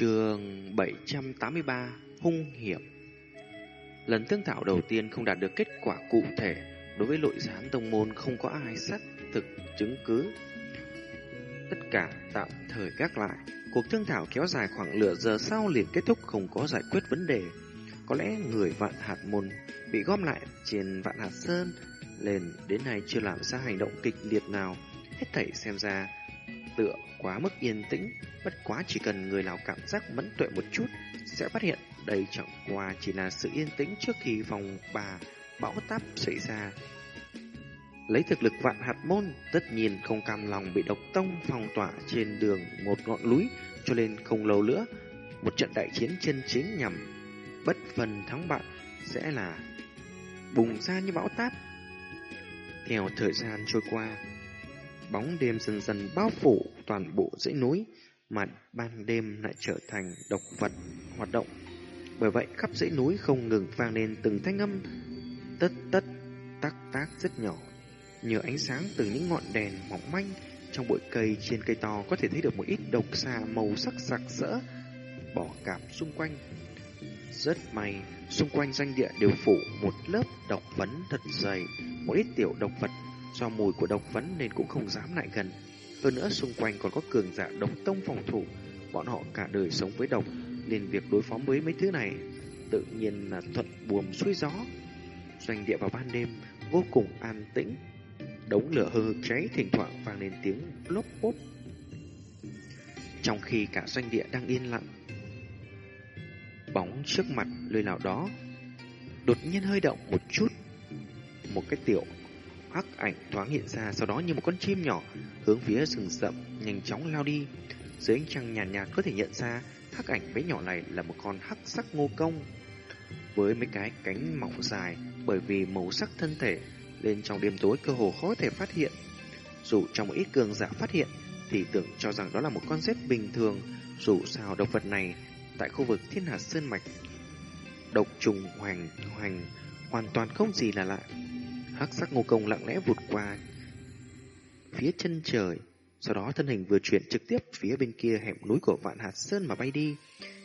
Trường 783 Hung hiểm. Lần thương thảo đầu tiên không đạt được kết quả cụ thể Đối với nội gián tông môn không có ai xác thực chứng cứ. Tất cả tạm thời gác lại. Cuộc thương thảo kéo dài khoảng nửa giờ sau liền kết thúc không có giải quyết vấn đề. Có lẽ người vạn hạt môn bị gom lại trên vạn hạt sơn Lên đến nay chưa làm ra hành động kịch liệt nào. Hết thảy xem ra tựa quá mức yên tĩnh, bất quá chỉ cần người nào cảm giác mẫn tuệ một chút sẽ phát hiện đây chẳng qua chỉ là sự yên tĩnh trước khi vòng bà bão táp xảy ra. Lấy thực lực vạn hạt môn, tất nhiên không cam lòng bị độc tông phong tỏa trên đường một ngọn núi, cho nên không lâu nữa, một trận đại chiến chân chính nhằm bất phần thắng bại sẽ là bùng ra như bão táp. Theo thời gian trôi qua, bóng đêm dần dần bao phủ toàn bộ dãy núi, mà ban đêm lại trở thành độc vật hoạt động. Bởi vậy khắp dãy núi không ngừng vang lên từng thanh âm tất tất tác tác rất nhỏ. Nhờ ánh sáng từ những ngọn đèn mỏng manh trong bụi cây trên cây to có thể thấy được một ít độc xà màu sắc sặc sỡ bỏ cảm xung quanh. Rất may, xung quanh danh địa đều phủ một lớp độc vấn thật dày, một ít tiểu độc vật Do mùi của độc vấn nên cũng không dám lại gần. Hơn nữa xung quanh còn có cường giả độc tông phòng thủ. Bọn họ cả đời sống với độc, nên việc đối phó với mấy thứ này tự nhiên là thuận buồm xuôi gió. Doanh địa vào ban đêm vô cùng an tĩnh. Đống lửa hơ hực cháy thỉnh thoảng vang lên tiếng lốp bốp. Trong khi cả doanh địa đang yên lặng, bóng trước mặt nơi nào đó đột nhiên hơi động một chút. Một cái tiểu hắc ảnh thoáng hiện ra sau đó như một con chim nhỏ hướng phía rừng rậm nhanh chóng lao đi. Dưới ánh trăng nhàn nhạt, nhạt có thể nhận ra hắc ảnh bé nhỏ này là một con hắc sắc ngô công với mấy cái cánh mỏng dài bởi vì màu sắc thân thể lên trong đêm tối cơ hồ khó thể phát hiện. Dù trong một ít cường giả phát hiện thì tưởng cho rằng đó là một con rết bình thường dù sao động vật này tại khu vực thiên hà sơn mạch độc trùng hoành hoành hoàn toàn không gì là lạ hắc sắc ngô công lặng lẽ vụt qua phía chân trời, sau đó thân hình vừa chuyển trực tiếp phía bên kia hẻm núi của Vạn Hạt Sơn mà bay đi.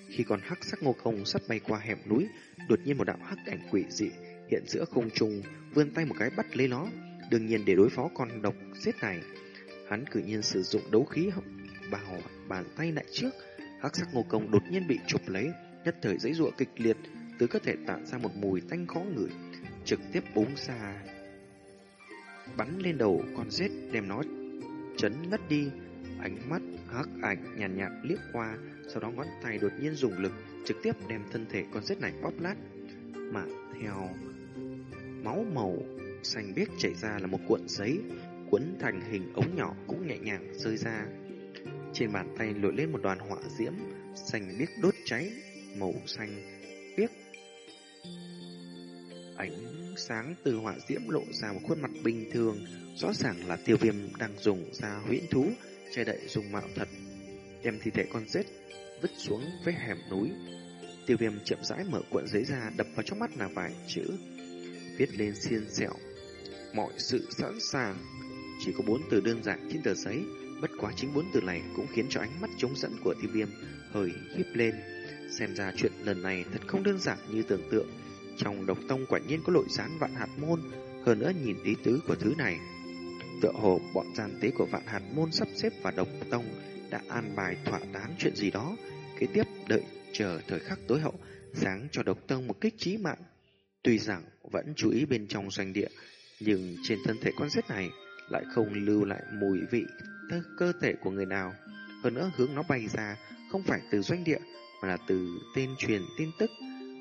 Khi còn hắc sắc ngô công sắp bay qua hẻm núi, đột nhiên một đạo hắc ảnh quỷ dị hiện giữa không trung, vươn tay một cái bắt lấy nó, đương nhiên để đối phó con độc giết này. Hắn cử nhiên sử dụng đấu khí bào bàn tay lại trước, hắc sắc ngô công đột nhiên bị chụp lấy, nhất thời dãy giụa kịch liệt, từ cơ thể tạo ra một mùi tanh khó ngửi, trực tiếp búng ra bắn lên đầu con rết đem nó chấn ngất đi. Ánh mắt hắc ảnh nhàn nhạt, nhạt liếc qua, sau đó ngón tay đột nhiên dùng lực trực tiếp đem thân thể con rết này bóp lát. Mà theo máu màu xanh biếc chảy ra là một cuộn giấy quấn thành hình ống nhỏ cũng nhẹ nhàng rơi ra. Trên bàn tay nổi lên một đoàn họa diễm xanh biếc đốt cháy, màu xanh biếc. Ánh sáng từ hỏa diễm lộ ra một khuôn mặt bình thường, rõ ràng là tiêu viêm đang dùng ra huyễn thú, che đậy dùng mạo thật, đem thi thể con rết vứt xuống với hẻm núi. Tiêu viêm chậm rãi mở cuộn giấy ra đập vào trong mắt là vài chữ, viết lên xiên xẹo. Mọi sự sẵn sàng, chỉ có bốn từ đơn giản trên tờ giấy, bất quá chính bốn từ này cũng khiến cho ánh mắt trống dẫn của tiêu viêm hơi hiếp lên. Xem ra chuyện lần này thật không đơn giản như tưởng tượng. Trong độc tông quả nhiên có lội gián vạn hạt môn, hơn nữa nhìn ý tứ của thứ này. Tựa hồ bọn gian tế của vạn hạt môn sắp xếp và độc tông đã an bài thỏa đáng chuyện gì đó, kế tiếp đợi chờ thời khắc tối hậu, sáng cho độc tông một kích trí mạng. Tuy rằng vẫn chú ý bên trong doanh địa, nhưng trên thân thể con rết này lại không lưu lại mùi vị cơ thể của người nào. Hơn nữa hướng nó bay ra không phải từ doanh địa mà là từ tên truyền tin tức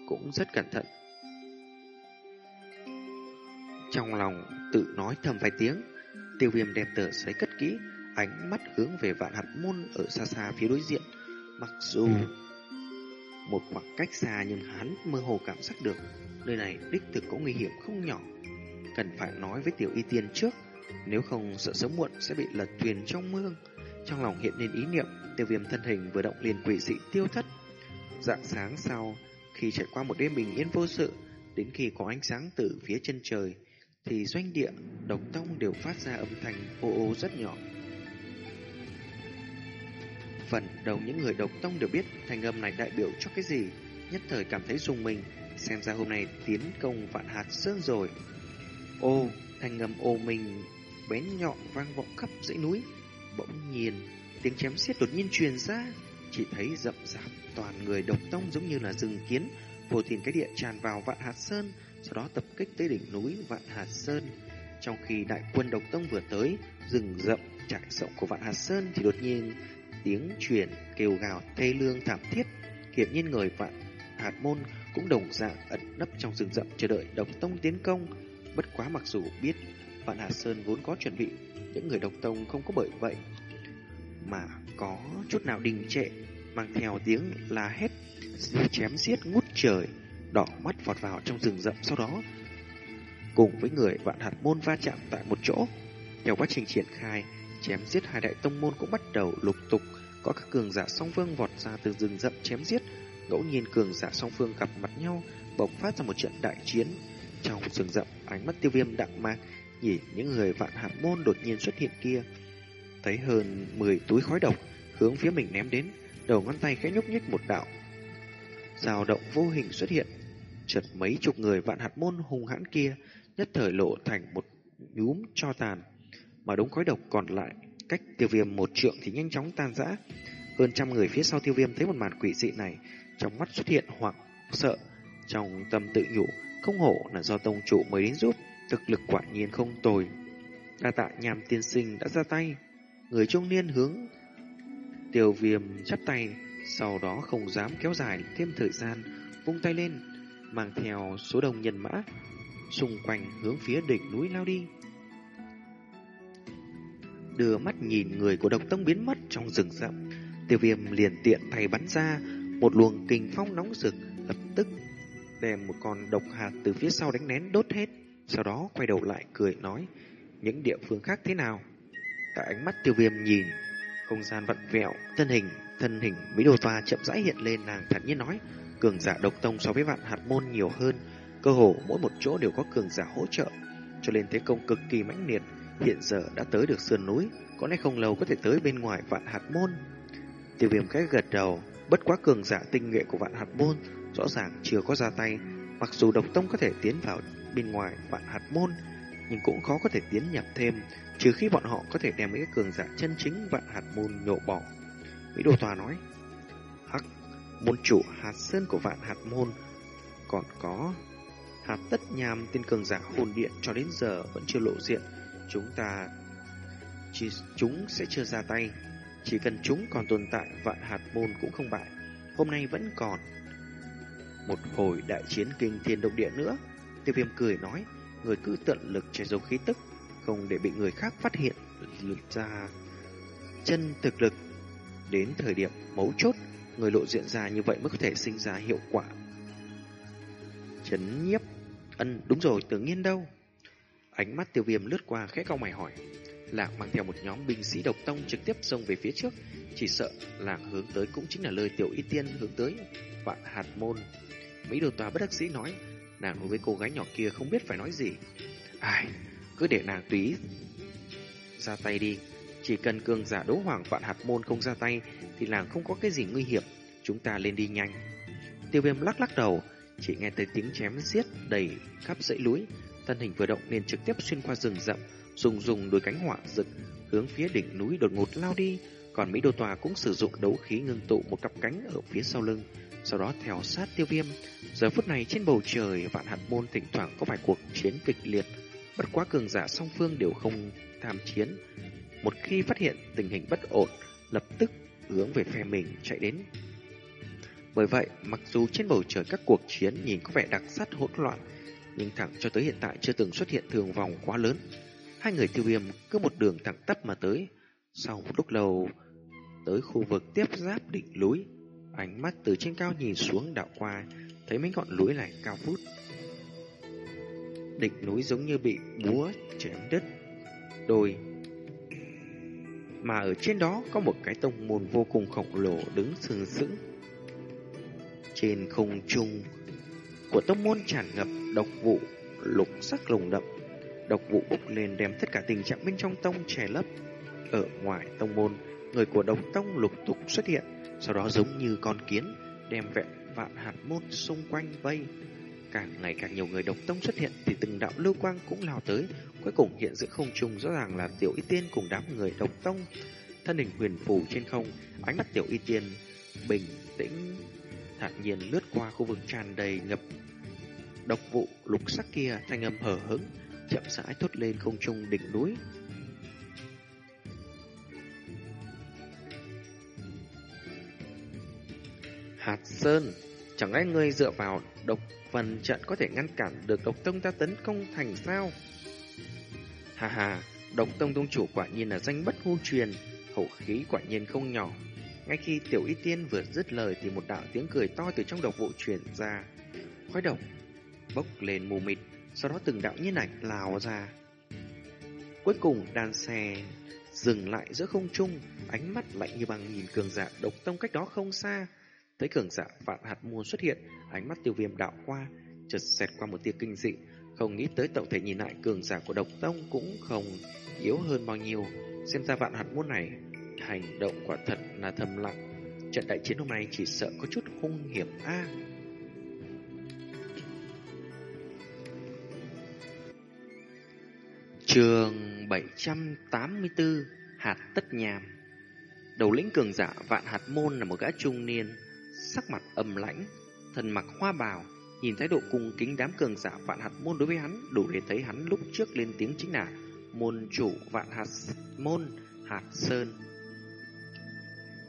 cũng rất cẩn thận trong lòng tự nói thầm vài tiếng, tiêu viêm đem tờ giấy cất kỹ, ánh mắt hướng về vạn hạt môn ở xa xa phía đối diện. Mặc dù một khoảng cách xa nhưng hắn mơ hồ cảm giác được nơi này đích thực có nguy hiểm không nhỏ. Cần phải nói với tiểu y tiên trước, nếu không sợ sớm muộn sẽ bị lật thuyền trong mương. Trong lòng hiện lên ý niệm, tiêu viêm thân hình vừa động liền quỷ dị tiêu thất. Dạng sáng sau, khi trải qua một đêm bình yên vô sự, đến khi có ánh sáng từ phía chân trời, thì doanh địa, độc tông đều phát ra âm thanh ô ô rất nhỏ. phần đầu những người độc tông đều biết thanh âm này đại biểu cho cái gì, nhất thời cảm thấy rùng mình, xem ra hôm nay tiến công vạn hạt sơn rồi. Ô, thanh âm ô mình bén nhọn vang vọng khắp dãy núi, bỗng nhiên tiếng chém xiết đột nhiên truyền ra, chỉ thấy rậm rạp toàn người độc tông giống như là rừng kiến, vô tình cái địa tràn vào vạn hạt sơn, sau đó tập kích tới đỉnh núi vạn Hà sơn. Trong khi đại quân độc tông vừa tới, rừng rậm trải rộng của vạn Hà sơn thì đột nhiên tiếng truyền kêu gào thê lương thảm thiết. Hiển nhiên người vạn hạt môn cũng đồng dạng ẩn nấp trong rừng rậm chờ đợi độc tông tiến công. Bất quá mặc dù biết vạn Hà sơn vốn có chuẩn bị, những người độc tông không có bởi vậy mà có chút nào đình trệ, mang theo tiếng la hét, chém giết ngút trời, đỏ mắt vọt vào trong rừng rậm sau đó cùng với người vạn hạt môn va chạm tại một chỗ. Theo quá trình triển khai, chém giết hai đại tông môn cũng bắt đầu lục tục, có các cường giả song phương vọt ra từ rừng rậm chém giết, ngẫu nhiên cường giả song phương gặp mặt nhau, bộc phát ra một trận đại chiến. Trong rừng rậm, ánh mắt tiêu viêm đạm mạc, nhìn những người vạn hạt môn đột nhiên xuất hiện kia. Thấy hơn 10 túi khói độc hướng phía mình ném đến, đầu ngón tay khẽ nhúc nhích một đạo. Dao động vô hình xuất hiện, chợt mấy chục người vạn hạt môn hung hãn kia nhất thời lộ thành một nhúm cho tàn, mà đống khói độc còn lại cách tiêu viêm một trượng thì nhanh chóng tan rã. Hơn trăm người phía sau tiêu viêm thấy một màn quỷ dị này, trong mắt xuất hiện hoảng sợ, trong tâm tự nhủ, không hổ là do tông chủ mới đến giúp, thực lực quả nhiên không tồi. Đa tạ nhàm tiên sinh đã ra tay, người trung niên hướng tiêu viêm chắp tay, sau đó không dám kéo dài thêm thời gian, vung tay lên, mang theo số đông nhân mã xung quanh hướng phía đỉnh núi lao đi. Đưa mắt nhìn người của độc tông biến mất trong rừng rậm, tiêu viêm liền tiện tay bắn ra một luồng kinh phong nóng rực, lập tức đem một con độc hạt từ phía sau đánh nén đốt hết, sau đó quay đầu lại cười nói, những địa phương khác thế nào? Tại ánh mắt tiêu viêm nhìn, không gian vặn vẹo, thân hình, thân hình Mỹ Đồ Toa chậm rãi hiện lên nàng thản nhiên nói, cường giả độc tông so với vạn hạt môn nhiều hơn, Cơ hồ mỗi một chỗ đều có cường giả hỗ trợ, cho nên thế công cực kỳ mãnh liệt. Hiện giờ đã tới được sườn núi, có lẽ không lâu có thể tới bên ngoài vạn hạt môn. Tiêu viêm cái gật đầu, bất quá cường giả tinh nhuệ của vạn hạt môn rõ ràng chưa có ra tay. Mặc dù độc tông có thể tiến vào bên ngoài vạn hạt môn, nhưng cũng khó có thể tiến nhập thêm, trừ khi bọn họ có thể đem mấy cái cường giả chân chính vạn hạt môn nhổ bỏ. Mỹ Đồ Tòa nói, môn chủ hạt sơn của vạn hạt môn còn có Hạt tất nhàm tên cường giả hồn điện cho đến giờ vẫn chưa lộ diện. Chúng ta... Chỉ chúng sẽ chưa ra tay. Chỉ cần chúng còn tồn tại, vạn hạt môn cũng không bại. Hôm nay vẫn còn. Một hồi đại chiến kinh thiên động địa nữa. Tiêu viêm cười nói, người cứ tận lực che giấu khí tức, không để bị người khác phát hiện ra chân thực lực. Đến thời điểm mấu chốt, người lộ diện ra như vậy mới có thể sinh ra hiệu quả Chấn nhiếp. Ân, đúng rồi, tưởng nhiên đâu? Ánh mắt tiêu viêm lướt qua khẽ cao mày hỏi. Lạc mang theo một nhóm binh sĩ độc tông trực tiếp xông về phía trước. Chỉ sợ lạc hướng tới cũng chính là lời tiểu y tiên hướng tới. Vạn hạt môn. Mỹ đồ tòa bất đắc sĩ nói. Nàng đối với cô gái nhỏ kia không biết phải nói gì. Ai, cứ để nàng tùy ra tay đi. Chỉ cần cường giả đấu hoàng vạn hạt môn không ra tay thì làng không có cái gì nguy hiểm. Chúng ta lên đi nhanh. Tiêu viêm lắc lắc đầu, chỉ nghe thấy tiếng chém giết đầy khắp dãy núi, thân hình vừa động liền trực tiếp xuyên qua rừng rậm, dùng dùng đôi cánh hỏa rực hướng phía đỉnh núi đột ngột lao đi. Còn Mỹ Đô Tòa cũng sử dụng đấu khí ngưng tụ một cặp cánh ở phía sau lưng, sau đó theo sát tiêu viêm. Giờ phút này trên bầu trời vạn hạt môn thỉnh thoảng có vài cuộc chiến kịch liệt, bất quá cường giả song phương đều không tham chiến. Một khi phát hiện tình hình bất ổn, lập tức hướng về phe mình chạy đến bởi vậy, mặc dù trên bầu trời các cuộc chiến nhìn có vẻ đặc sắc hỗn loạn, nhưng thẳng cho tới hiện tại chưa từng xuất hiện thường vòng quá lớn. Hai người tiêu viêm cứ một đường thẳng tắp mà tới. Sau một lúc lâu, tới khu vực tiếp giáp đỉnh núi, ánh mắt từ trên cao nhìn xuống đạo qua, thấy mấy ngọn núi này cao vút. Đỉnh núi giống như bị búa chém đứt đôi mà ở trên đó có một cái tông môn vô cùng khổng lồ đứng sừng sững trên không trung của tông môn tràn ngập độc vụ lục sắc lồng đậm. Độc vụ bốc lên đem tất cả tình trạng bên trong tông che lấp. Ở ngoài tông môn, người của Độc Tông lục tục xuất hiện, sau đó giống như con kiến, đem vẹn vạn hạt môn xung quanh vây. Càng ngày càng nhiều người Độc Tông xuất hiện thì từng đạo lưu quang cũng lao tới, cuối cùng hiện giữa không trung rõ ràng là Tiểu Y Tiên cùng đám người Độc Tông. Thân hình huyền phù trên không, ánh mắt Tiểu Y Tiên bình tĩnh thản nhiên lướt qua khu vực tràn đầy ngập độc vụ lục sắc kia thanh âm hờ hững chậm rãi thốt lên không trung đỉnh núi Hạt Sơn, chẳng lẽ ngươi dựa vào độc phần trận có thể ngăn cản được độc tông ta tấn công thành sao? Hà hà, độc tông tông chủ quả nhiên là danh bất hư truyền, hậu khí quả nhiên không nhỏ. Ngay khi tiểu y tiên vừa dứt lời thì một đạo tiếng cười to từ trong độc vụ truyền ra. Khói độc bốc lên mù mịt, sau đó từng đạo nhiên ảnh lào ra. Cuối cùng đàn xe dừng lại giữa không trung, ánh mắt lạnh như băng nhìn cường giả độc tông cách đó không xa. Thấy cường giả vạn hạt môn xuất hiện, ánh mắt tiêu viêm đạo qua, chợt xẹt qua một tia kinh dị, không nghĩ tới tổng thể nhìn lại cường giả của độc tông cũng không yếu hơn bao nhiêu. Xem ra vạn hạt môn này, hành động quả thật là thầm lặng. Trận đại chiến hôm nay chỉ sợ có chút hung hiểm a. Trường 784 Hạt Tất Nhàm Đầu lĩnh cường giả vạn hạt môn là một gã trung niên Sắc mặt âm lãnh Thần mặc hoa bào Nhìn thái độ cung kính đám cường giả vạn hạt môn đối với hắn Đủ để thấy hắn lúc trước lên tiếng chính là Môn chủ vạn hạt môn Hạt Sơn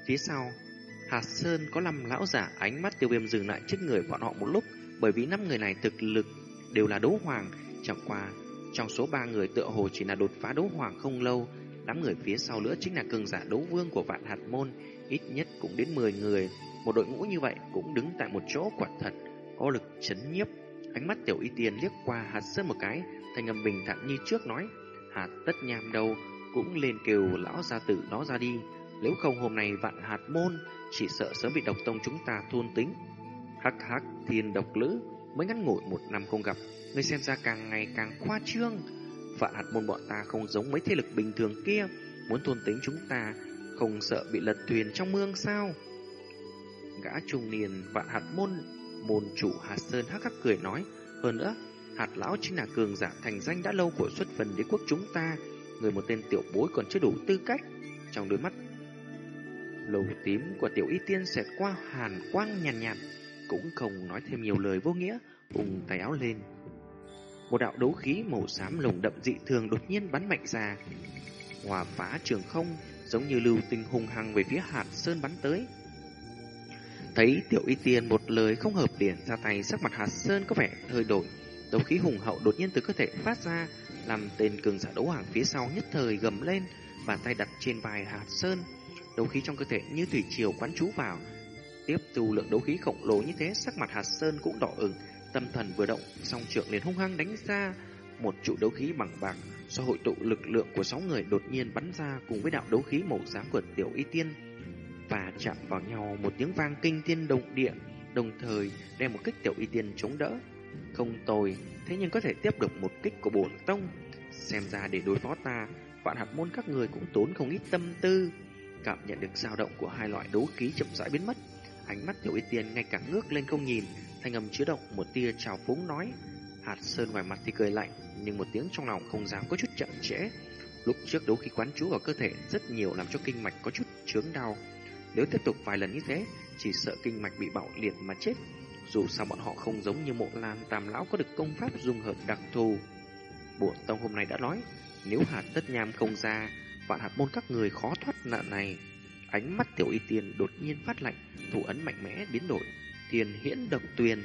Phía sau Hạt Sơn có năm lão giả ánh mắt tiêu viêm dừng lại trước người bọn họ một lúc Bởi vì năm người này thực lực đều là đấu hoàng Chẳng qua trong số ba người tựa hồ chỉ là đột phá đấu hoàng không lâu, đám người phía sau nữa chính là cường giả đấu vương của vạn hạt môn, ít nhất cũng đến 10 người. Một đội ngũ như vậy cũng đứng tại một chỗ quả thật, có lực chấn nhiếp. Ánh mắt tiểu y tiền liếc qua hạt sơn một cái, thành âm bình thản như trước nói, hạt tất nham đâu, cũng lên kêu lão gia tử nó ra đi. Nếu không hôm nay vạn hạt môn, chỉ sợ sớm bị độc tông chúng ta thôn tính. Hắc hắc thiên độc lữ, mới ngắn ngủi một năm không gặp, Ngươi xem ra càng ngày càng khoa trương Vạn hạt môn bọn ta không giống mấy thế lực bình thường kia Muốn thôn tính chúng ta Không sợ bị lật thuyền trong mương sao Gã trung niên vạn hạt môn Môn chủ hạt sơn hắc hắc cười nói Hơn nữa Hạt lão chính là cường giả thành danh đã lâu của xuất phần đế quốc chúng ta Người một tên tiểu bối còn chưa đủ tư cách. Trong đôi mắt Lầu tím của tiểu y tiên xẹt qua hàn quang nhàn nhạt, nhạt Cũng không nói thêm nhiều lời vô nghĩa Ung tay áo lên. Một đạo đấu khí màu xám lồng đậm dị thường đột nhiên bắn mạnh ra, hòa phá trường không, giống như lưu tinh hung hăng về phía hạt sơn bắn tới. Thấy tiểu y tiên một lời không hợp điển ra tay sắc mặt hạt sơn có vẻ hơi đổi. Đấu khí hùng hậu đột nhiên từ cơ thể phát ra, làm tên cường giả đấu hoàng phía sau nhất thời gầm lên, bàn tay đặt trên vai hạt sơn. Đấu khí trong cơ thể như thủy triều quán trú vào. Tiếp tu lượng đấu khí khổng lồ như thế, sắc mặt hạt sơn cũng đỏ ửng, Tâm thần vừa động, song trượng liền hung hăng đánh ra một trụ đấu khí bằng bạc do hội tụ lực lượng của sáu người đột nhiên bắn ra cùng với đạo đấu khí màu xám của tiểu y tiên và chạm vào nhau một tiếng vang kinh thiên động địa, đồng thời đem một kích tiểu y tiên chống đỡ. Không tồi, thế nhưng có thể tiếp được một kích của bổn tông. Xem ra để đối phó ta, vạn hạt môn các người cũng tốn không ít tâm tư. Cảm nhận được dao động của hai loại đấu khí chậm rãi biến mất, ánh mắt tiểu y tiên ngay cả ngước lên không nhìn, thanh âm chứa động một tia trào phúng nói. Hạt Sơn ngoài mặt thì cười lạnh, nhưng một tiếng trong lòng không dám có chút chậm trễ. Lúc trước đấu khí quán chú vào cơ thể rất nhiều làm cho kinh mạch có chút chướng đau. Nếu tiếp tục vài lần như thế, chỉ sợ kinh mạch bị bạo liệt mà chết. Dù sao bọn họ không giống như mộ lan tam lão có được công pháp dung hợp đặc thù. Bộ tông hôm nay đã nói, nếu hạt tất nham không ra, vạn hạt môn các người khó thoát nạn này. Ánh mắt tiểu y tiên đột nhiên phát lạnh, thủ ấn mạnh mẽ biến đổi, thiền hiễn độc tuyền.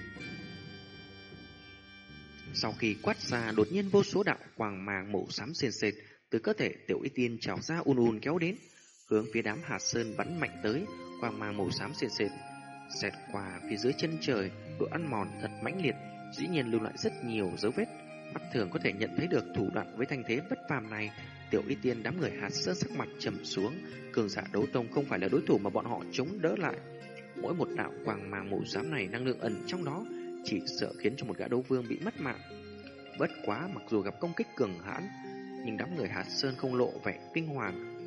Sau khi quát ra, đột nhiên vô số đạo quàng màng màu xám sền sệt từ cơ thể tiểu y tiên trào ra un un kéo đến, hướng phía đám hạt sơn bắn mạnh tới, quang mang màu xám sền sệt xẹt qua phía dưới chân trời, độ ăn mòn thật mãnh liệt, dĩ nhiên lưu lại rất nhiều dấu vết. Mắt thường có thể nhận thấy được thủ đoạn với thanh thế bất phàm này, tiểu y tiên đám người hạt sơn sắc mặt trầm xuống, cường giả đấu tông không phải là đối thủ mà bọn họ chống đỡ lại. Mỗi một đạo quàng màng màu xám này năng lượng ẩn trong đó chỉ sợ khiến cho một gã đấu vương bị mất mạng. Bất quá mặc dù gặp công kích cường hãn, nhưng đám người hạt sơn không lộ vẻ kinh hoàng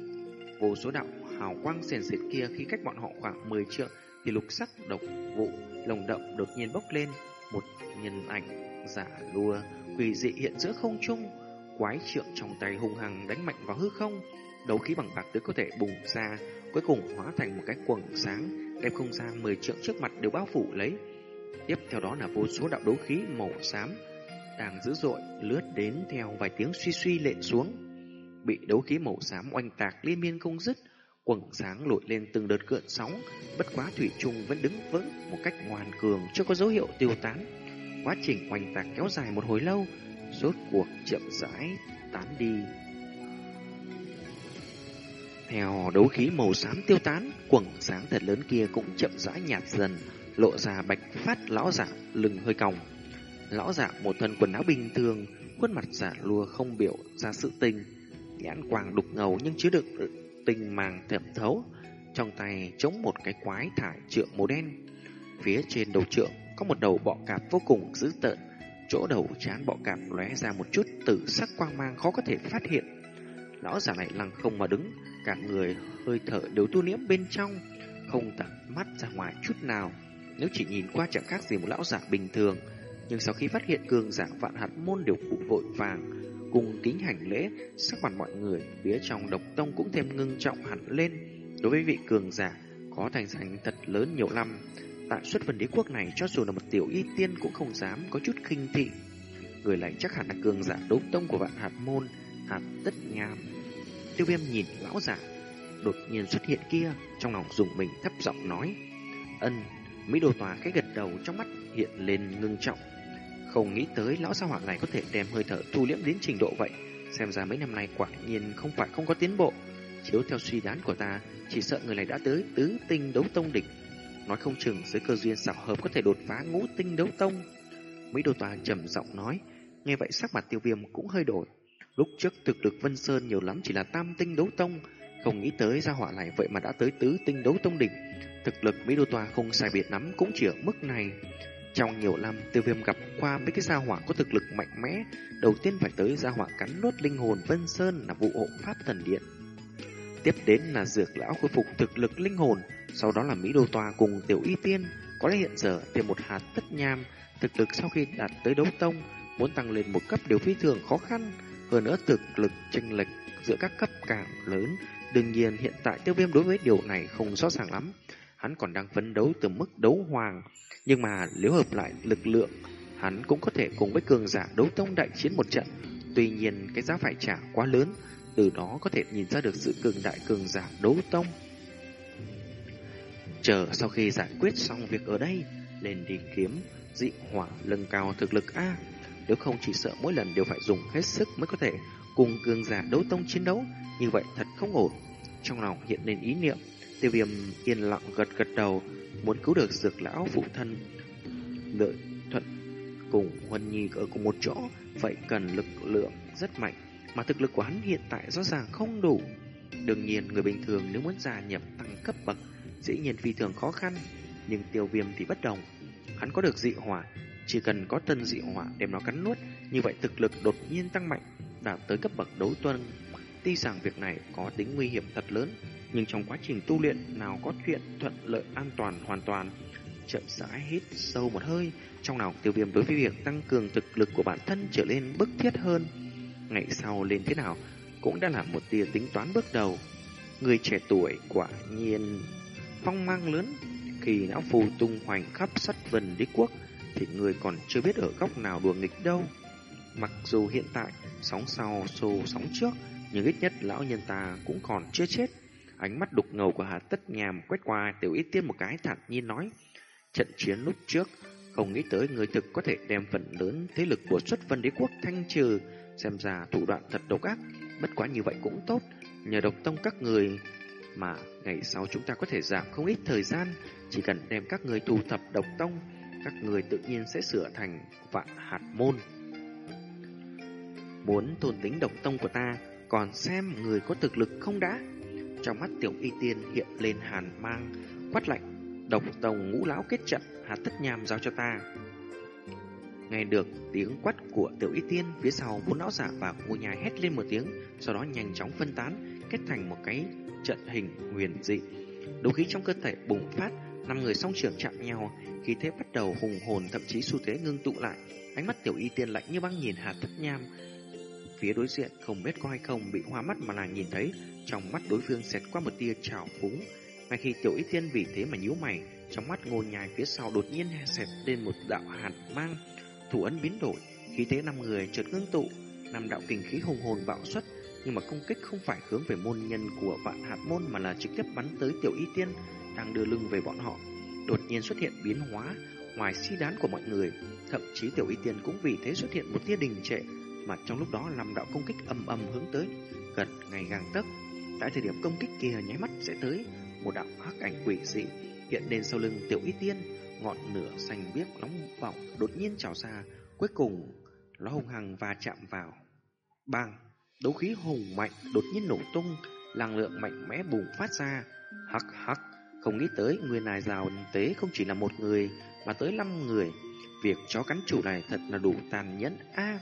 vô số đạo hào quang sền sệt kia khi cách bọn họ khoảng 10 trượng thì lục sắc độc vụ lồng đậm đột nhiên bốc lên. Một nhân ảnh giả lùa, quỷ dị hiện giữa không trung, quái trượng trong tay hung hăng đánh mạnh vào hư không. Đấu khí bằng bạc tứ có thể bùng ra, cuối cùng hóa thành một cái quầng sáng, đem không gian 10 trượng trước mặt đều bao phủ lấy. Tiếp theo đó là vô số đạo đấu khí màu xám đang dữ dội lướt đến theo vài tiếng suy suy lệ xuống bị đấu khí màu xám oanh tạc liên miên không dứt quầng sáng lội lên từng đợt cơn sóng, bất quá thủy trung vẫn đứng vững một cách ngoan cường, chưa có dấu hiệu tiêu tán. Quá trình oanh tạc kéo dài một hồi lâu, rốt cuộc chậm rãi tán đi. Theo đấu khí màu xám tiêu tán, quầng sáng thật lớn kia cũng chậm rãi nhạt dần, lộ ra bạch phát lão giả lưng hơi còng. Lão giả một thân quần áo bình thường, khuôn mặt giả lùa không biểu ra sự tình, nhãn quang đục ngầu nhưng chứa đựng tinh màng thẩm thấu, trong tay chống một cái quái thải trượng màu đen. Phía trên đầu trượng có một đầu bọ cạp vô cùng dữ tợn, chỗ đầu chán bọ cạp lóe ra một chút tử sắc quang mang khó có thể phát hiện. Lão già này lăng không mà đứng, cả người hơi thở đều tu niệm bên trong, không tận mắt ra ngoài chút nào. Nếu chỉ nhìn qua chẳng khác gì một lão giả bình thường, nhưng sau khi phát hiện cường giả vạn hạt môn đều phụ vội vàng, cùng kính hành lễ, sắc mặt mọi người phía trong độc tông cũng thêm ngưng trọng hẳn lên. Đối với vị cường giả có thành danh thật lớn nhiều năm, tại xuất vân đế quốc này cho dù là một tiểu y tiên cũng không dám có chút khinh thị. Người này chắc hẳn là cường giả độc tông của vạn hạt môn, hạt tất nham. Tiêu viêm nhìn lão giả, đột nhiên xuất hiện kia, trong lòng dùng mình thấp giọng nói. Ân, Mỹ đồ tòa cái gật đầu trong mắt hiện lên ngưng trọng. Không nghĩ tới lão sao hỏa này có thể đem hơi thở thu liễm đến trình độ vậy. Xem ra mấy năm nay quả nhiên không phải không có tiến bộ. Chiếu theo suy đoán của ta, chỉ sợ người này đã tới tứ tinh đấu tông địch. Nói không chừng dưới cơ duyên xảo hợp có thể đột phá ngũ tinh đấu tông. mỹ đồ tòa trầm giọng nói, nghe vậy sắc mặt tiêu viêm cũng hơi đổi. Lúc trước thực lực Vân Sơn nhiều lắm chỉ là tam tinh đấu tông, không nghĩ tới gia hỏa này vậy mà đã tới tứ tinh đấu tông đỉnh. Thực lực Mỹ Đô Tòa không sai biệt lắm cũng chỉ ở mức này. Trong nhiều năm, tiêu viêm gặp qua mấy cái gia hỏa có thực lực mạnh mẽ, đầu tiên phải tới gia hỏa cắn nuốt linh hồn Vân Sơn là vụ hộ pháp thần điện. Tiếp đến là dược lão khôi phục thực lực linh hồn, sau đó là Mỹ Đô Tòa cùng tiểu y tiên, có lẽ hiện giờ thêm một hạt tất nham, thực lực sau khi đạt tới đấu tông, muốn tăng lên một cấp đều phi thường khó khăn, hơn nữa thực lực chênh lệch giữa các cấp càng lớn. Đương nhiên hiện tại tiêu viêm đối với điều này không rõ ràng lắm, hắn còn đang phấn đấu từ mức đấu hoàng, nhưng mà nếu hợp lại lực lượng, hắn cũng có thể cùng với cường giả đấu tông đại chiến một trận. Tuy nhiên cái giá phải trả quá lớn, từ đó có thể nhìn ra được sự cường đại cường giả đấu tông. Chờ sau khi giải quyết xong việc ở đây, lên đi kiếm dị hỏa lưng cao thực lực A. Nếu không chỉ sợ mỗi lần đều phải dùng hết sức mới có thể cùng cường giả đấu tông chiến đấu, như vậy thật không ổn. Trong lòng hiện lên ý niệm, tiêu viêm yên lặng gật gật đầu, muốn cứu được dược lão phụ thân lợi thuận cùng Huân Nhi ở cùng một chỗ, vậy cần lực lượng rất mạnh, mà thực lực của hắn hiện tại rõ ràng không đủ. Đương nhiên, người bình thường nếu muốn gia nhập tăng cấp bậc, dĩ nhiên phi thường khó khăn, nhưng tiêu viêm thì bất đồng. Hắn có được dị hỏa, chỉ cần có tân dị hỏa đem nó cắn nuốt, như vậy thực lực đột nhiên tăng mạnh, đạt tới cấp bậc đấu tuân. Tuy rằng việc này có tính nguy hiểm thật lớn, nhưng trong quá trình tu luyện nào có chuyện thuận lợi an toàn hoàn toàn. Chậm rãi hít sâu một hơi, trong lòng tiêu viêm đối với việc tăng cường thực lực của bản thân trở lên bức thiết hơn. Ngày sau lên thế nào cũng đã là một tia tính toán bước đầu. Người trẻ tuổi quả nhiên phong mang lớn khi não phù tung hoành khắp sắt vần đế quốc thì người còn chưa biết ở góc nào đùa nghịch đâu. Mặc dù hiện tại sóng sau xô sóng trước, nhưng ít nhất lão nhân ta cũng còn chưa chết. Ánh mắt đục ngầu của Hà Tất Nhàm quét qua tiểu y tiên một cái thản nhiên nói. Trận chiến lúc trước, không nghĩ tới người thực có thể đem phần lớn thế lực của xuất vân đế quốc thanh trừ, xem ra thủ đoạn thật độc ác, bất quá như vậy cũng tốt, nhờ độc tông các người mà ngày sau chúng ta có thể giảm không ít thời gian, chỉ cần đem các người thu thập độc tông, các người tự nhiên sẽ sửa thành vạn hạt môn. Muốn thôn tính độc tông của ta, còn xem người có thực lực không đã. Trong mắt tiểu y tiên hiện lên hàn mang, quát lạnh, độc tông ngũ lão kết trận, hạt tất nham giao cho ta. Nghe được tiếng quát của tiểu y tiên, phía sau bốn lão giả và ngôi nhà hét lên một tiếng, sau đó nhanh chóng phân tán, kết thành một cái trận hình huyền dị. Đấu khí trong cơ thể bùng phát, năm người song trưởng chạm nhau, khí thế bắt đầu hùng hồn thậm chí xu thế ngưng tụ lại. Ánh mắt tiểu y tiên lạnh như băng nhìn Hà Tất Nham. Phía đối diện không biết có hay không bị hoa mắt mà nàng nhìn thấy trong mắt đối phương xẹt qua một tia trào phúng. Ngay khi tiểu y tiên vì thế mà nhíu mày, trong mắt ngồi nhài phía sau đột nhiên xẹt lên một đạo hạt mang, thủ ấn biến đổi, khí thế năm người chợt ngưng tụ, năm đạo kình khí hùng hồn bạo xuất, nhưng mà công kích không phải hướng về môn nhân của vạn hạt môn mà là trực tiếp bắn tới tiểu y tiên đang đưa lưng về bọn họ. Đột nhiên xuất hiện biến hóa ngoài suy đán của mọi người, thậm chí tiểu y tiên cũng vì thế xuất hiện một tia đình trệ, mà trong lúc đó làm đạo công kích âm âm hướng tới, gần ngày gang tấc. Tại thời điểm công kích kia nháy mắt sẽ tới, một đạo hắc ảnh quỷ dị hiện lên sau lưng tiểu y tiên, ngọn lửa xanh biếc nóng bỏng đột nhiên trào ra, cuối cùng nó hung hăng va chạm vào. Bang! Đấu khí hùng mạnh đột nhiên nổ tung, năng lượng mạnh mẽ bùng phát ra. Hắc hắc, không nghĩ tới người này rào tế không chỉ là một người, mà tới năm người. Việc chó cắn chủ này thật là đủ tàn nhẫn a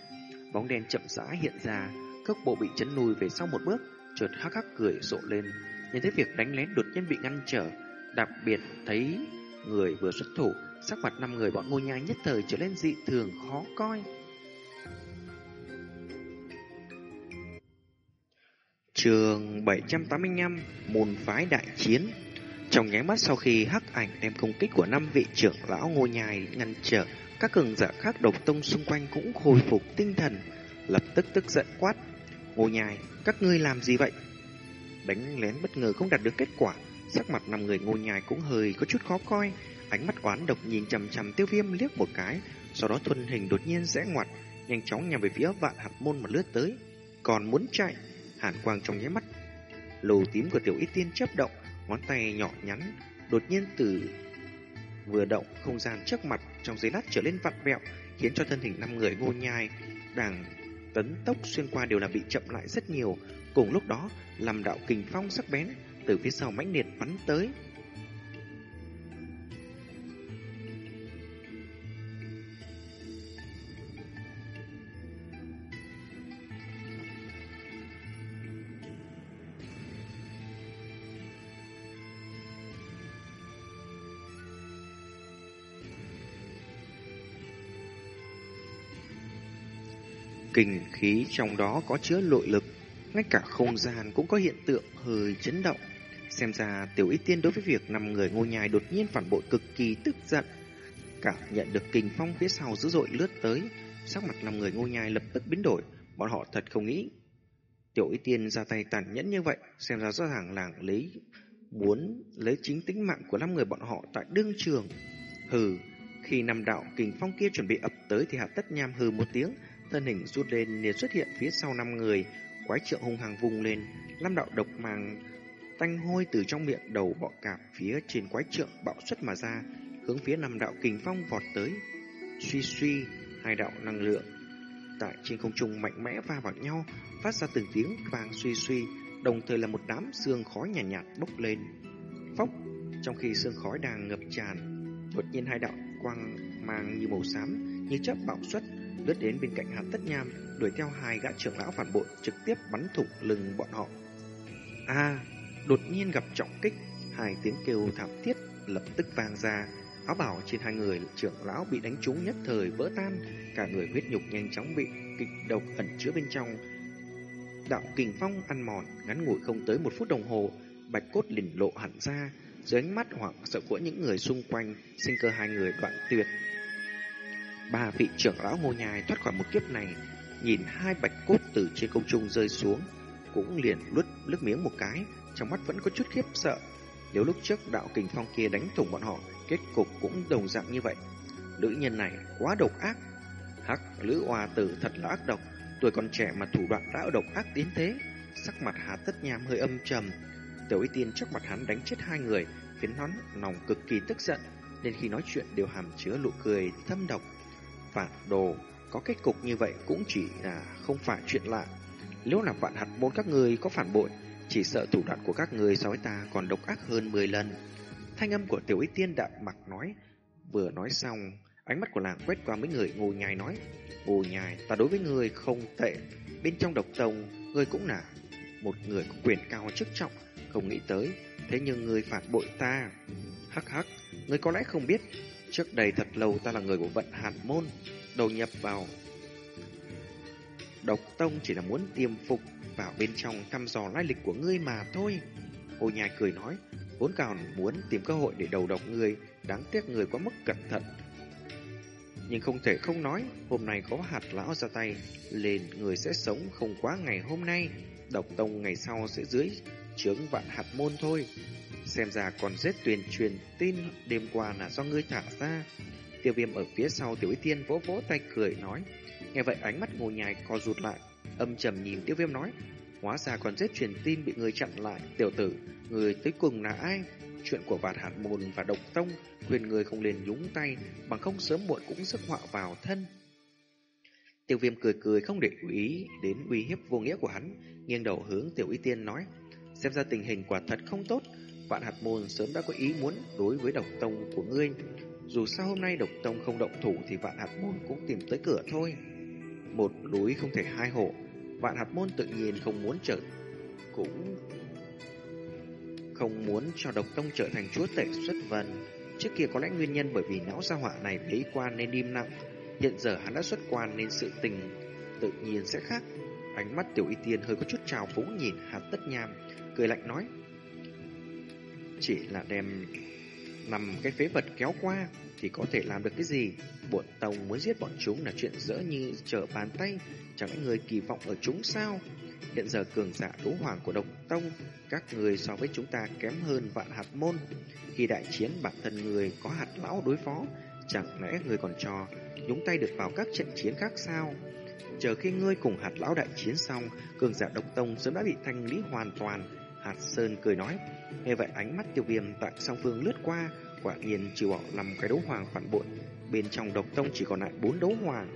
bóng đen chậm rãi hiện ra, cước bộ bị chấn lùi về sau một bước, chợt hắc hắc cười rộ lên. Nhìn thấy việc đánh lén đột nhiên bị ngăn trở, đặc biệt thấy người vừa xuất thủ, sắc mặt năm người bọn ngôi nhai nhất thời trở lên dị thường khó coi. Trường 785 Môn phái đại chiến Trong nháy mắt sau khi hắc ảnh đem công kích của năm vị trưởng lão ngô nhai ngăn trở các cường giả khác độc tông xung quanh cũng hồi phục tinh thần Lập tức tức giận quát Ngô nhai, các ngươi làm gì vậy? Đánh lén bất ngờ không đạt được kết quả Sắc mặt năm người ngô nhai cũng hơi có chút khó coi Ánh mắt oán độc nhìn chầm chầm tiêu viêm liếc một cái Sau đó thuần hình đột nhiên rẽ ngoặt Nhanh chóng nhằm về phía vạn hạt môn mà lướt tới Còn muốn chạy Hàn quang trong nháy mắt lầu tím của tiểu y tiên chấp động Ngón tay nhỏ nhắn Đột nhiên từ vừa động Không gian trước mặt trong giấy lát trở lên vặn vẹo, Khiến cho thân hình năm người ngô nhai Đang tấn tốc xuyên qua đều là bị chậm lại rất nhiều. Cùng lúc đó làm đạo kình phong sắc bén Từ phía sau mãnh liệt bắn tới. Kinh khí trong đó có chứa nội lực, ngay cả không gian cũng có hiện tượng hơi chấn động. Xem ra tiểu y tiên đối với việc năm người ngôi nhai đột nhiên phản bội cực kỳ tức giận. Cảm nhận được kình phong phía sau dữ dội lướt tới, sắc mặt năm người ngôi nhai lập tức biến đổi, bọn họ thật không nghĩ. Tiểu y tiên ra tay tàn nhẫn như vậy, xem ra rõ ràng làng lấy muốn lấy chính tính mạng của năm người bọn họ tại đương trường. Hừ, khi năm đạo kình phong kia chuẩn bị ập tới thì hạ tất nham hừ một tiếng, thân hình rút lên liền xuất hiện phía sau năm người, quái triệu hung hăng vùng lên, năm đạo độc màng tanh hôi từ trong miệng đầu bọ cạp phía trên quái trượng bạo xuất mà ra, hướng phía năm đạo kình phong vọt tới. Suy suy, hai đạo năng lượng tại trên không trung mạnh mẽ va vào nhau, phát ra từng tiếng vang suy suy, đồng thời là một đám xương khói nhàn nhạt, nhạt bốc lên. Phốc, trong khi xương khói đang ngập tràn, đột nhiên hai đạo quang mang như màu xám như chớp bạo xuất lướt đến bên cạnh Hàn Tất Nham, đuổi theo hai gã trưởng lão phản bội, trực tiếp bắn thủng lưng bọn họ. A, đột nhiên gặp trọng kích, hai tiếng kêu thảm thiết lập tức vang ra. Áo bảo trên hai người trưởng lão bị đánh trúng nhất thời vỡ tan, cả người huyết nhục nhanh chóng bị kịch độc ẩn chứa bên trong. Đạo kình phong ăn mòn, ngắn ngủi không tới một phút đồng hồ, bạch cốt lỉnh lộ hẳn ra, dưới ánh mắt hoảng sợ của những người xung quanh, sinh cơ hai người đoạn tuyệt, Ba vị trưởng lão ngô nhai thoát khỏi một kiếp này, nhìn hai bạch cốt từ trên không trung rơi xuống, cũng liền luốt nước miếng một cái, trong mắt vẫn có chút khiếp sợ. Nếu lúc trước đạo kình phong kia đánh thủng bọn họ, kết cục cũng đồng dạng như vậy. Nữ nhân này quá độc ác. Hắc, lữ oa tử thật là ác độc, tuổi còn trẻ mà thủ đoạn đã độc ác đến thế. Sắc mặt Hà Tất Nham hơi âm trầm. Tiểu Y Tiên trước mặt hắn đánh chết hai người, khiến hắn lòng cực kỳ tức giận, nên khi nói chuyện đều hàm chứa nụ cười thâm độc phản đồ có kết cục như vậy cũng chỉ là không phải chuyện lạ. Nếu là vạn hạt môn các người có phản bội, chỉ sợ thủ đoạn của các người so với ta còn độc ác hơn 10 lần. Thanh âm của tiểu ý tiên đạm mặc nói, vừa nói xong, ánh mắt của làng quét qua mấy người ngồi nhài nói, ngồi nhài, ta đối với người không tệ, bên trong độc tông, người cũng là một người có quyền cao chức trọng, không nghĩ tới, thế nhưng người phản bội ta. Hắc hắc, người có lẽ không biết, trước đây thật lâu ta là người của vận hạt môn, đầu nhập vào Độc Tông chỉ là muốn tiêm phục vào bên trong thăm dò lai lịch của ngươi mà thôi. Hồ nhai cười nói, vốn còn muốn tìm cơ hội để đầu độc người, đáng tiếc người quá mức cẩn thận. Nhưng không thể không nói, hôm nay có hạt lão ra tay, lên người sẽ sống không quá ngày hôm nay. Độc Tông ngày sau sẽ dưới chướng vạn hạt môn thôi. Xem ra còn giết tuyển truyền tin đêm qua là do ngươi thả ra. Tiêu viêm ở phía sau tiểu ý tiên vỗ vỗ tay cười nói. Nghe vậy ánh mắt ngô nhài co rụt lại, âm trầm nhìn tiêu viêm nói. Hóa ra còn giết truyền tin bị người chặn lại. Tiểu tử, người tới cùng là ai? Chuyện của vạt hạt môn và độc tông, quyền người không liền nhúng tay, bằng không sớm muộn cũng sức họa vào thân. Tiêu viêm cười cười không để ý đến uy hiếp vô nghĩa của hắn, nghiêng đầu hướng tiểu y tiên nói. Xem ra tình hình quả thật không tốt, vạn hạt môn sớm đã có ý muốn đối với độc tông của ngươi. Dù sao hôm nay độc tông không động thủ thì vạn hạt môn cũng tìm tới cửa thôi. Một núi không thể hai hộ, vạn hạt môn tự nhiên không muốn trở cũng không muốn cho độc tông trở thành chúa tể xuất vân. Trước kia có lẽ nguyên nhân bởi vì não gia họa này bế quan nên im lặng. Hiện giờ hắn đã xuất quan nên sự tình tự nhiên sẽ khác. Ánh mắt tiểu y tiên hơi có chút trào phúng nhìn hạt tất nham, cười lạnh nói. Chỉ là đem nằm cái phế vật kéo qua thì có thể làm được cái gì? Bộn tông muốn giết bọn chúng là chuyện dỡ như trở bàn tay, chẳng lẽ người kỳ vọng ở chúng sao? Hiện giờ cường giả đấu hoàng của độc tông, các người so với chúng ta kém hơn vạn hạt môn. Khi đại chiến bản thân người có hạt lão đối phó, chẳng lẽ người còn cho nhúng tay được vào các trận chiến khác sao? Chờ khi ngươi cùng hạt lão đại chiến xong, cường giả độc tông sớm đã bị thanh lý hoàn toàn. Hạt Sơn cười nói, nghe vậy ánh mắt tiêu viêm tại song phương lướt qua, quả nhiên trừ bỏ làm cái đấu hoàng phản bội. Bên trong độc tông chỉ còn lại bốn đấu hoàng,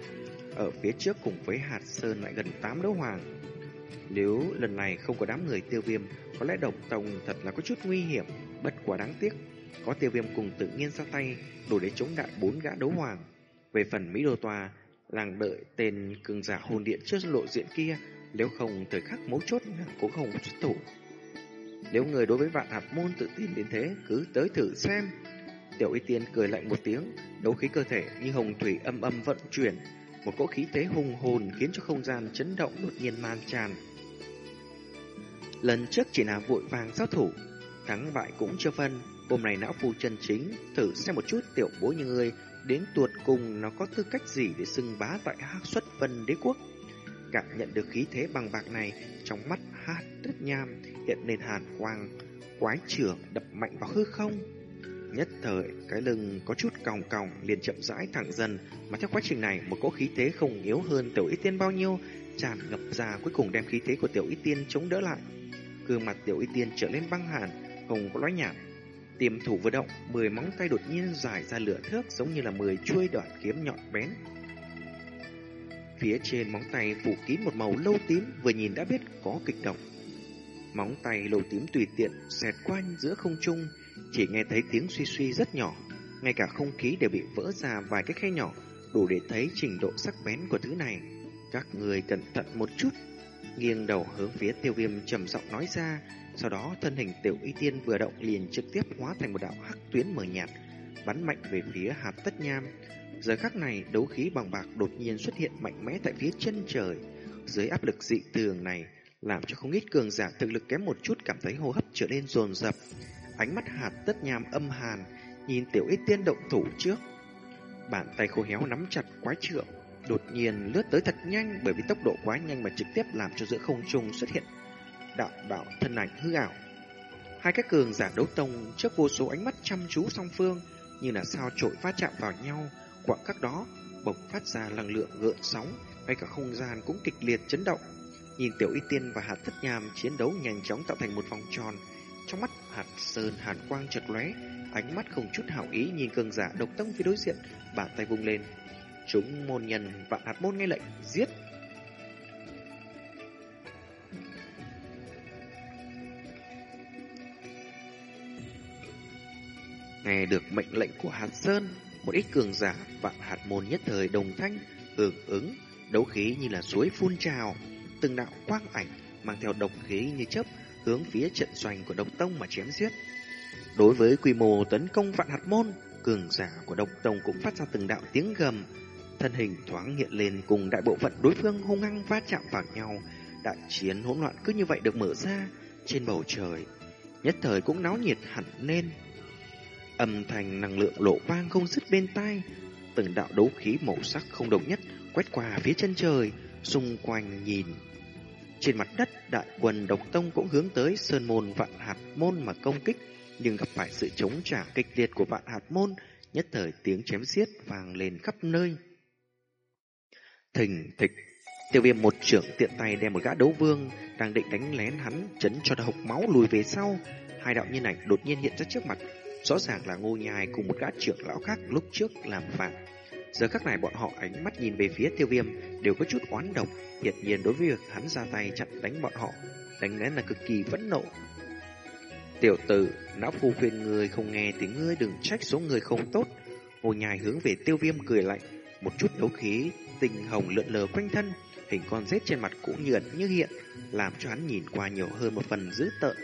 ở phía trước cùng với hạt Sơn lại gần tám đấu hoàng. Nếu lần này không có đám người tiêu viêm, có lẽ độc tông thật là có chút nguy hiểm, bất quá đáng tiếc. Có tiêu viêm cùng tự nhiên ra tay, đủ để chống đại bốn gã đấu hoàng. Về phần Mỹ Đô Tòa, làng đợi tên cường giả hồn điện trước lộ diện kia, nếu không thời khắc mấu chốt cũng không xuất thủ. Nếu người đối với vạn hạt môn tự tin đến thế, cứ tới thử xem. Tiểu Y Tiên cười lạnh một tiếng, đấu khí cơ thể như hồng thủy âm âm vận chuyển, một cỗ khí thế hùng hồn khiến cho không gian chấn động đột nhiên man tràn. Lần trước chỉ là vội vàng giao thủ, thắng bại cũng chưa phân, hôm nay não phu chân chính, thử xem một chút tiểu bối như ngươi đến tuột cùng nó có tư cách gì để xưng bá tại hắc xuất vân đế quốc. Cảm nhận được khí thế bằng bạc này, trong mắt hát đất nham hiện lên hàn quang, quái trưởng đập mạnh vào hư không. Nhất thời, cái lưng có chút còng còng liền chậm rãi thẳng dần, mà theo quá trình này, một cỗ khí thế không yếu hơn tiểu y tiên bao nhiêu, tràn ngập ra cuối cùng đem khí thế của tiểu y tiên chống đỡ lại. Gương mặt tiểu y tiên trở lên băng hàn, không có nói nhảm. Tiềm thủ vừa động, mười móng tay đột nhiên dài ra lửa thước giống như là mười chuôi đoạn kiếm nhọn bén. Phía trên móng tay phủ kín một màu lâu tím, vừa nhìn đã biết có kịch động. Móng tay lâu tím tùy tiện xẹt quanh giữa không trung, chỉ nghe thấy tiếng suy suy rất nhỏ, ngay cả không khí đều bị vỡ ra vài cái khe nhỏ, đủ để thấy trình độ sắc bén của thứ này. Các người cẩn thận một chút. Nghiêng đầu hướng phía tiêu viêm trầm giọng nói ra, sau đó thân hình tiểu y tiên vừa động liền trực tiếp hóa thành một đạo hắc tuyến mờ nhạt, bắn mạnh về phía hạt tất nham. Giờ khắc này, đấu khí bằng bạc đột nhiên xuất hiện mạnh mẽ tại phía chân trời. Dưới áp lực dị tường này, làm cho không ít cường giả thực lực kém một chút cảm thấy hô hấp trở nên dồn dập. Ánh mắt hạt tất nham âm hàn, nhìn tiểu ít tiên động thủ trước. Bàn tay khô héo nắm chặt quái trượng, đột nhiên lướt tới thật nhanh bởi vì tốc độ quá nhanh mà trực tiếp làm cho giữa không trung xuất hiện đạo đạo thân ảnh hư ảo. Hai cái cường giả đấu tông trước vô số ánh mắt chăm chú song phương như là sao trội va chạm vào nhau, quãng các đó bộc phát ra năng lượng gợn sóng, ngay cả không gian cũng kịch liệt chấn động. Nhìn Tiểu Y Tiên và Hạt Thất Nham chiến đấu nhanh chóng tạo thành một vòng tròn, trong mắt Hạt Sơn hàn quang chợt lóe, ánh mắt không chút hảo ý nhìn cường giả độc tông phía đối diện, bàn tay vung lên. Chúng môn nhân vạn hạt môn nghe lệnh giết Nghe được mệnh lệnh của Hạt Sơn, một ít cường giả vạn hạt môn nhất thời đồng thanh, hưởng ứng, đấu khí như là suối phun trào, từng đạo quang ảnh mang theo độc khí như chớp hướng phía trận doanh của độc tông mà chém giết. Đối với quy mô tấn công vạn hạt môn, cường giả của độc tông cũng phát ra từng đạo tiếng gầm, thân hình thoáng hiện lên cùng đại bộ phận đối phương hung hăng va chạm vào nhau. Đại chiến hỗn loạn cứ như vậy được mở ra trên bầu trời, nhất thời cũng náo nhiệt hẳn lên. Âm thanh năng lượng lộ vang không dứt bên tai, từng đạo đấu khí màu sắc không đồng nhất quét qua phía chân trời, xung quanh nhìn. Trên mặt đất, đại quân độc tông cũng hướng tới sơn môn vạn hạt môn mà công kích, nhưng gặp phải sự chống trả kịch liệt của vạn hạt môn, nhất thời tiếng chém giết vang lên khắp nơi. Thình thịch, tiêu viêm một trưởng tiện tay đem một gã đấu vương đang định đánh lén hắn, chấn cho hộc máu lùi về sau. Hai đạo nhân ảnh đột nhiên hiện ra trước mặt, rõ ràng là ngô nhai cùng một gã trưởng lão khác lúc trước làm phản. Giờ các này bọn họ ánh mắt nhìn về phía tiêu viêm đều có chút oán độc, hiển nhiên đối với việc hắn ra tay chặn đánh bọn họ, đánh lẽ là cực kỳ phẫn nộ. Tiểu tử, não phu khuyên người không nghe thì ngươi đừng trách số người không tốt. Ngô nhai hướng về tiêu viêm cười lạnh, một chút đấu khí, tình hồng lượn lờ quanh thân, hình con rết trên mặt cũng như như hiện, làm cho hắn nhìn qua nhiều hơn một phần dữ tợn.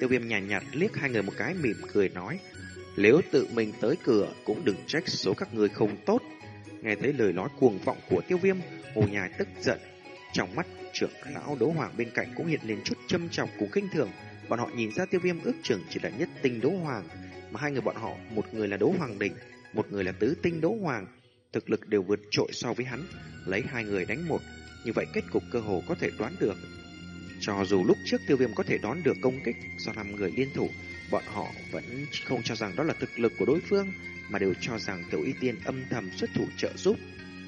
Tiêu viêm nhàn nhạt, nhạt liếc hai người một cái mỉm cười nói, nếu tự mình tới cửa cũng đừng trách số các người không tốt. Nghe thấy lời nói cuồng vọng của tiêu viêm, hồ nhài tức giận. Trong mắt trưởng lão đấu hoàng bên cạnh cũng hiện lên chút châm trọng cùng kinh thường. Bọn họ nhìn ra tiêu viêm ước trưởng chỉ là nhất tinh đấu hoàng, mà hai người bọn họ, một người là đấu hoàng đỉnh, một người là tứ tinh đấu hoàng. Thực lực đều vượt trội so với hắn, lấy hai người đánh một, như vậy kết cục cơ hồ có thể đoán được. Cho dù lúc trước tiêu viêm có thể đón được công kích do năm người liên thủ, bọn họ vẫn không cho rằng đó là thực lực của đối phương, mà đều cho rằng tiểu y tiên âm thầm xuất thủ trợ giúp.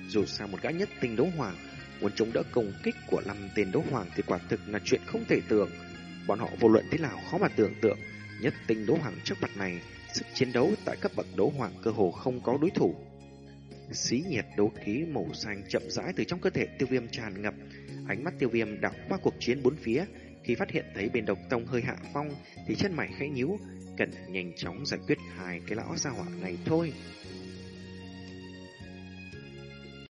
Dù sao một gã nhất tinh đấu hoàng, muốn chống đỡ công kích của năm tên đấu hoàng thì quả thực là chuyện không thể tưởng. Bọn họ vô luận thế nào khó mà tưởng tượng, nhất tinh đấu hoàng trước mặt này, sức chiến đấu tại cấp bậc đấu hoàng cơ hồ không có đối thủ. Xí nhiệt đấu khí màu xanh chậm rãi từ trong cơ thể tiêu viêm tràn ngập, ánh mắt tiêu viêm đảo qua cuộc chiến bốn phía, khi phát hiện thấy bên độc tông hơi hạ phong thì chân mày khẽ nhíu, cần nhanh chóng giải quyết hai cái lão gia hỏa này thôi.